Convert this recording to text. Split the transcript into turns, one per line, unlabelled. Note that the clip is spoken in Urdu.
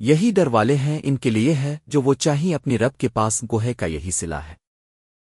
یہی ڈر والے ہیں ان کے لیے ہے جو وہ چاہیں اپنی رب کے پاس گوہے کا یہی سلا ہے۔